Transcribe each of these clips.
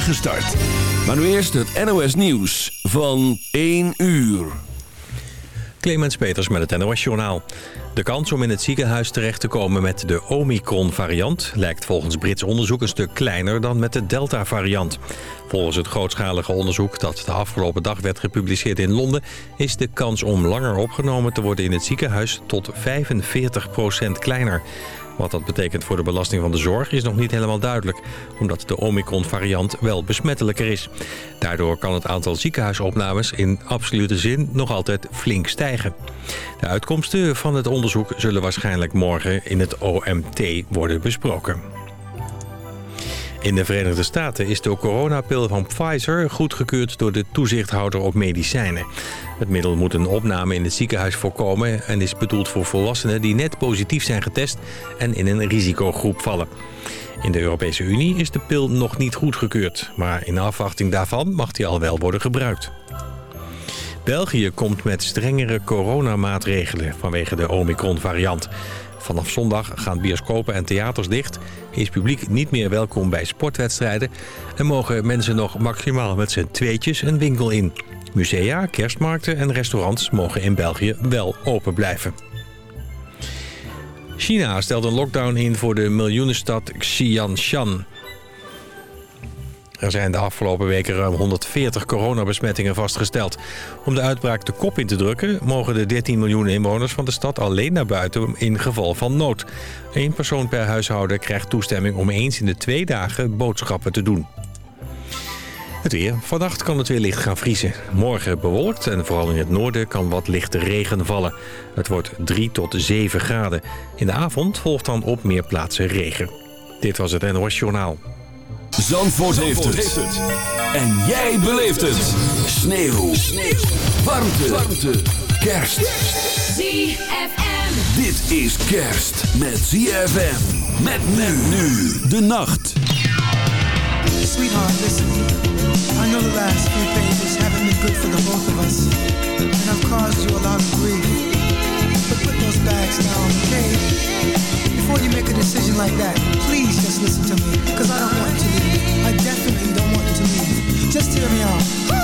start. Maar nu eerst het NOS Nieuws van 1 uur. Clemens Peters met het NOS Journaal. De kans om in het ziekenhuis terecht te komen met de Omicron-variant... lijkt volgens Brits onderzoek een stuk kleiner dan met de Delta-variant. Volgens het grootschalige onderzoek dat de afgelopen dag werd gepubliceerd in Londen... is de kans om langer opgenomen te worden in het ziekenhuis tot 45% kleiner. Wat dat betekent voor de belasting van de zorg is nog niet helemaal duidelijk... omdat de Omicron-variant wel besmettelijker is. Daardoor kan het aantal ziekenhuisopnames in absolute zin nog altijd flink stijgen. De uitkomsten van het onderzoek zullen waarschijnlijk morgen in het OMT worden besproken. In de Verenigde Staten is de coronapil van Pfizer goedgekeurd door de toezichthouder op medicijnen. Het middel moet een opname in het ziekenhuis voorkomen en is bedoeld voor volwassenen die net positief zijn getest en in een risicogroep vallen. In de Europese Unie is de pil nog niet goedgekeurd, maar in afwachting daarvan mag die al wel worden gebruikt. België komt met strengere coronamaatregelen vanwege de Omicron-variant. Vanaf zondag gaan bioscopen en theaters dicht, is publiek niet meer welkom bij sportwedstrijden... en mogen mensen nog maximaal met z'n tweetjes een winkel in. Musea, kerstmarkten en restaurants mogen in België wel open blijven. China stelt een lockdown in voor de miljoenenstad Xianshan. Er zijn de afgelopen weken ruim 140 coronabesmettingen vastgesteld. Om de uitbraak de kop in te drukken... mogen de 13 miljoen inwoners van de stad alleen naar buiten in geval van nood. Eén persoon per huishouden krijgt toestemming om eens in de twee dagen boodschappen te doen. Het weer. Vannacht kan het weer licht gaan vriezen. Morgen bewolkt en vooral in het noorden kan wat lichte regen vallen. Het wordt 3 tot 7 graden. In de avond volgt dan op meer plaatsen regen. Dit was het NOS Journaal. Zandvoort, heeft, het. En jij beleeft het. Sneeuw. Sneeuw. Warmte. Warmte. Kerst. ZFM. Dit is kerst met ZFM. Met men nu de nacht. Sweetheart, listen. I know the last few pages haven't been good for the both of us. And I've caused you a lot of grief. But put those bags down, okay? Before you make a decision like that, please just listen to me. Cause I don't want to leave. I definitely don't want you to leave. Just hear me out.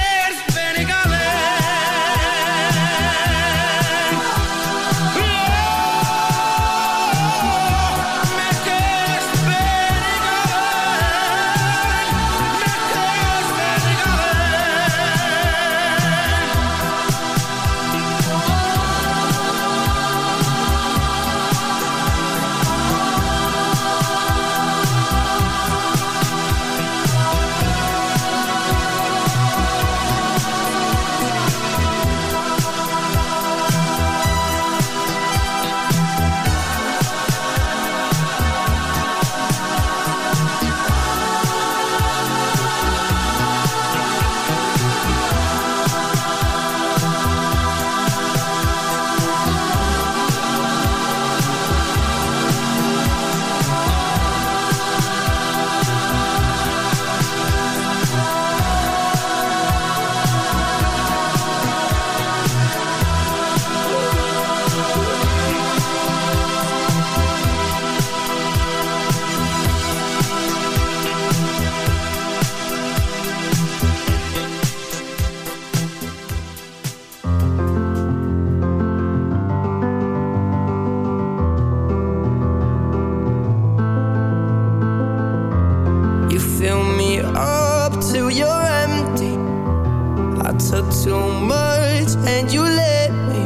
up too much and you let me.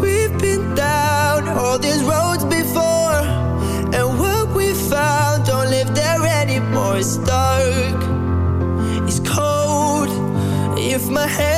We've been down all these roads before, and what we found don't live there anymore. It's dark, it's cold. If my hand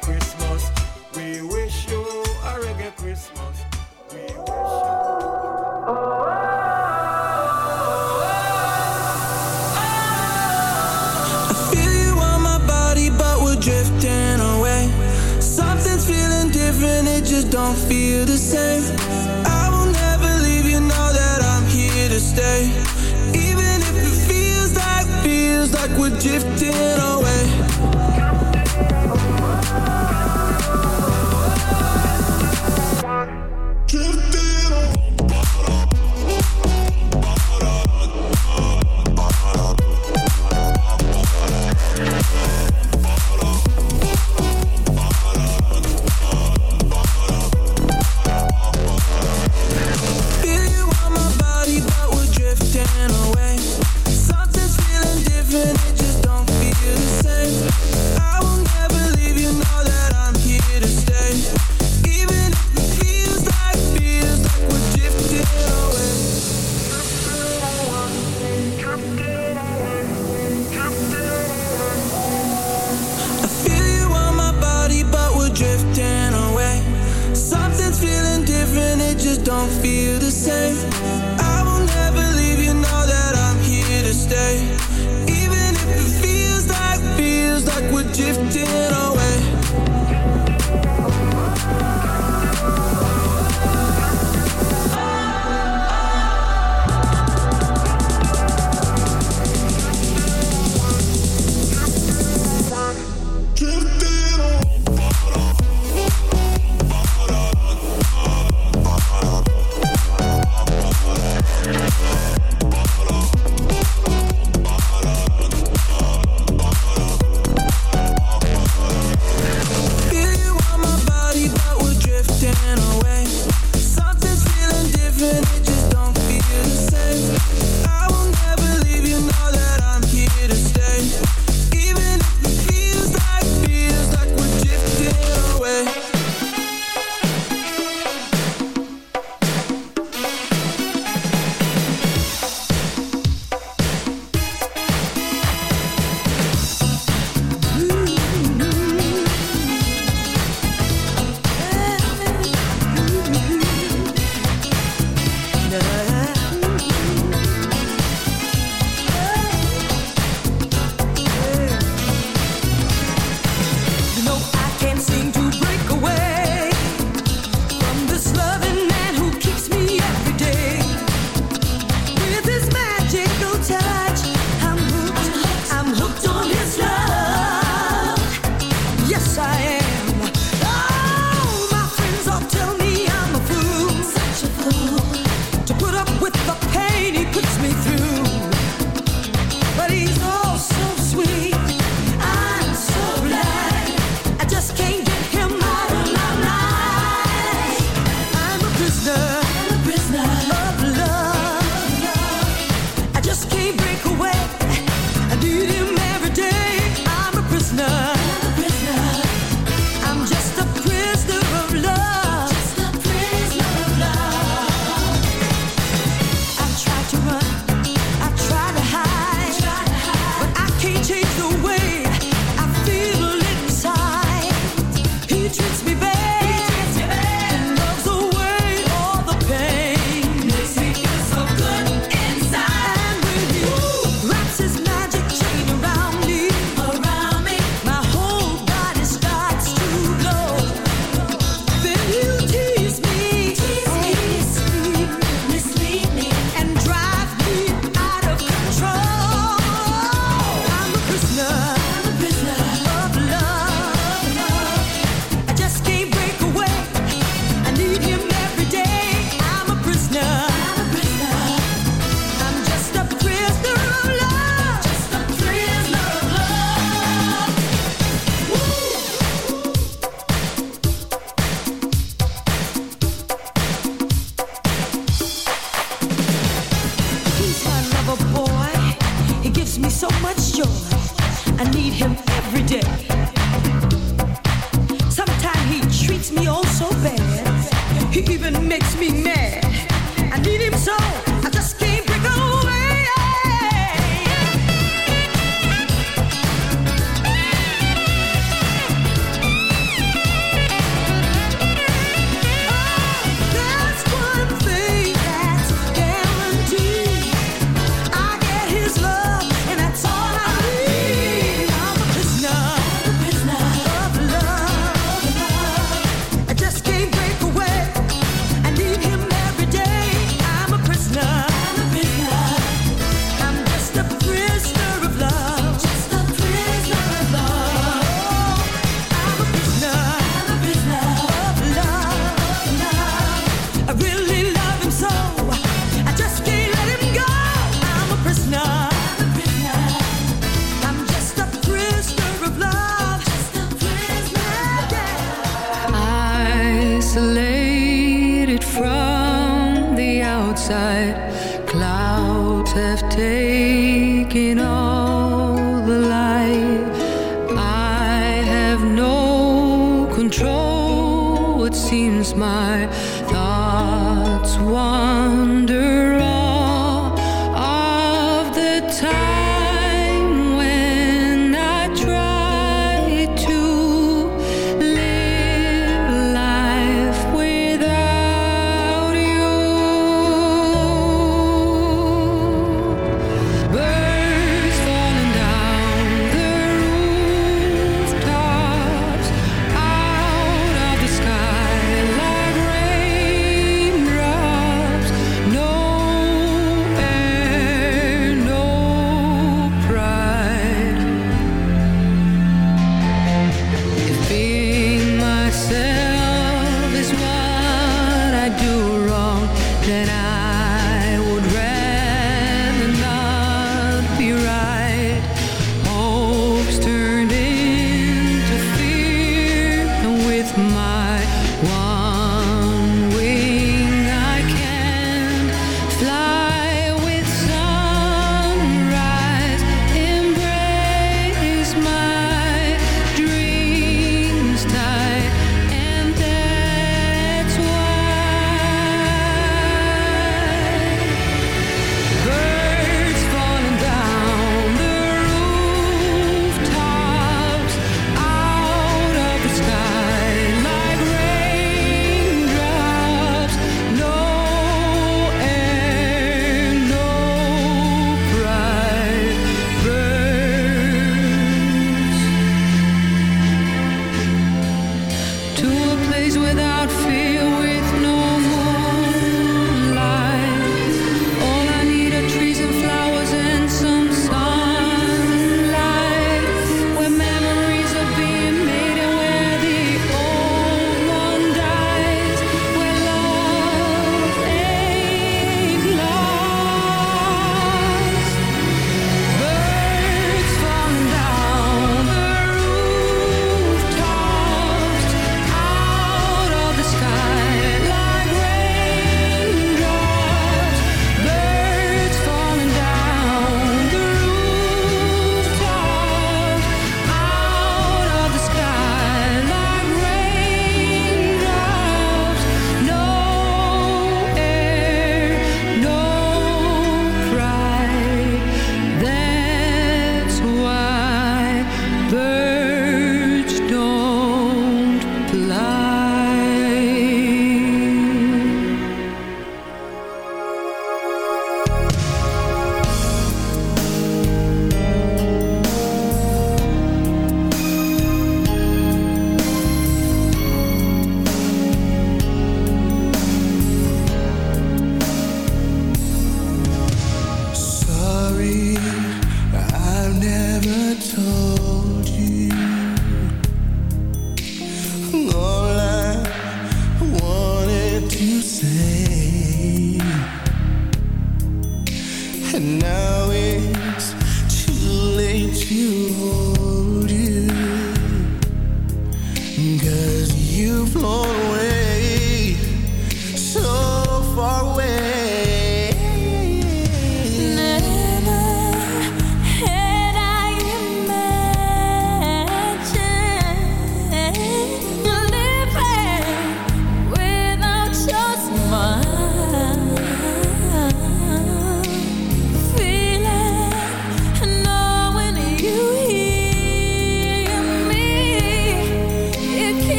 Christmas.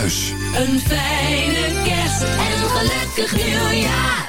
Een fijne kerst en een gelukkig nieuwjaar.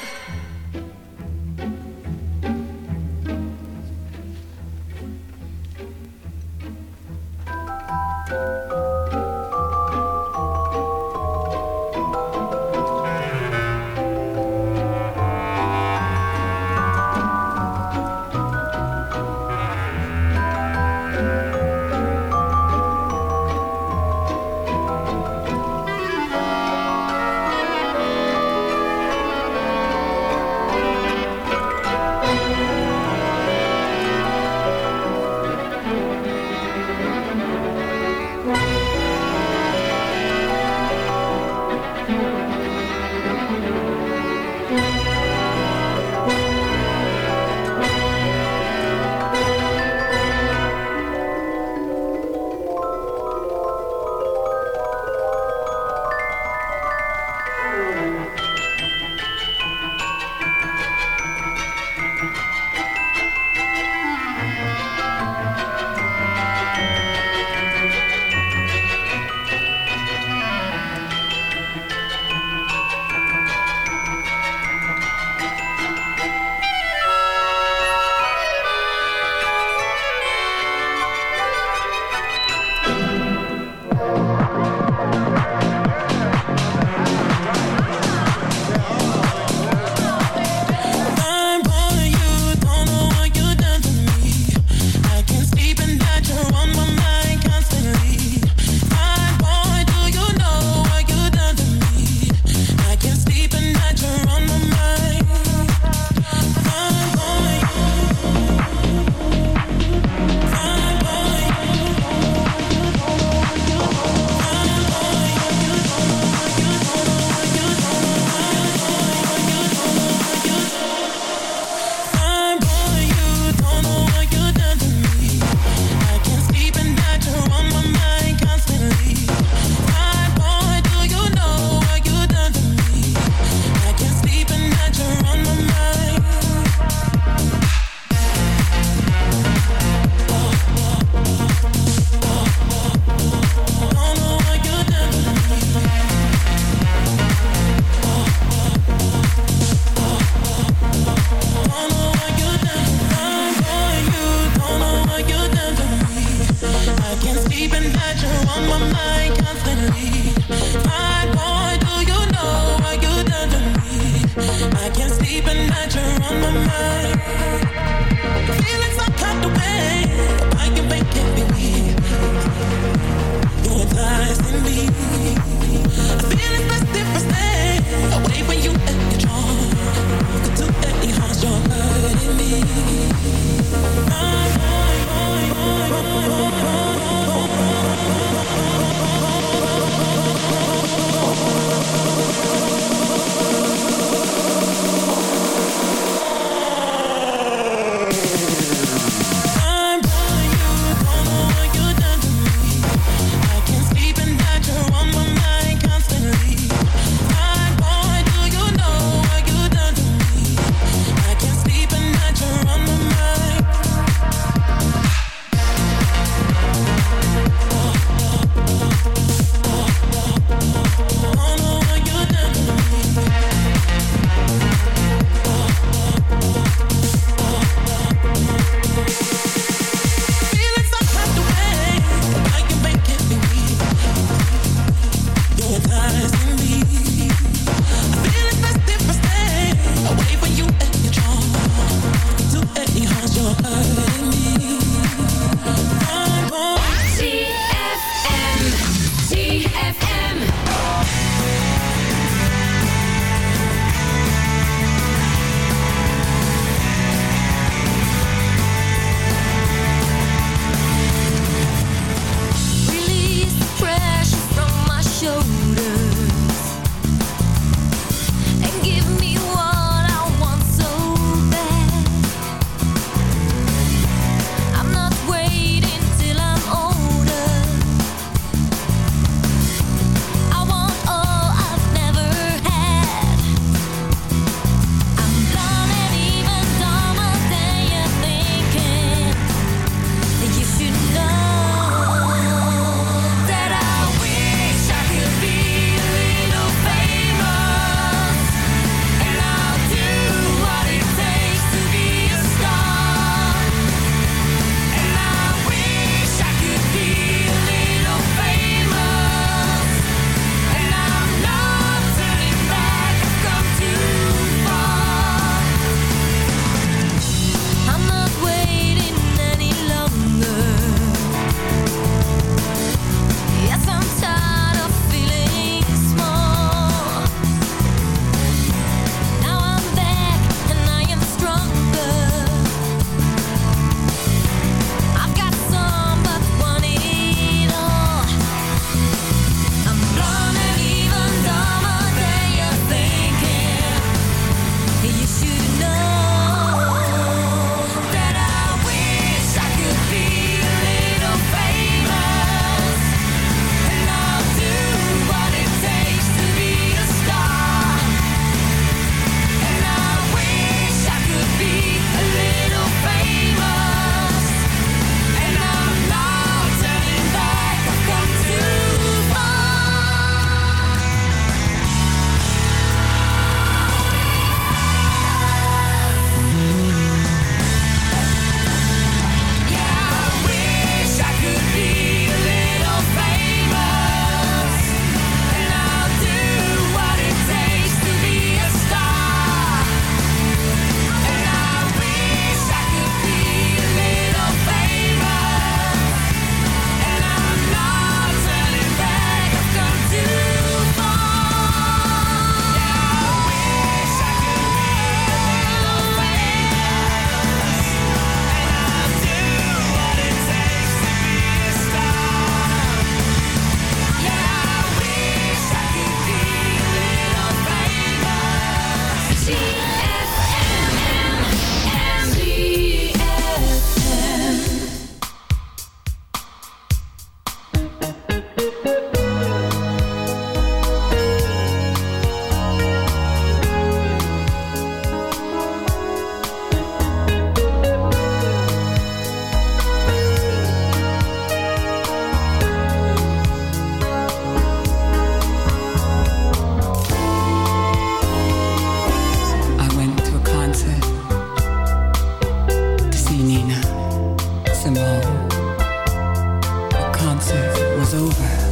over.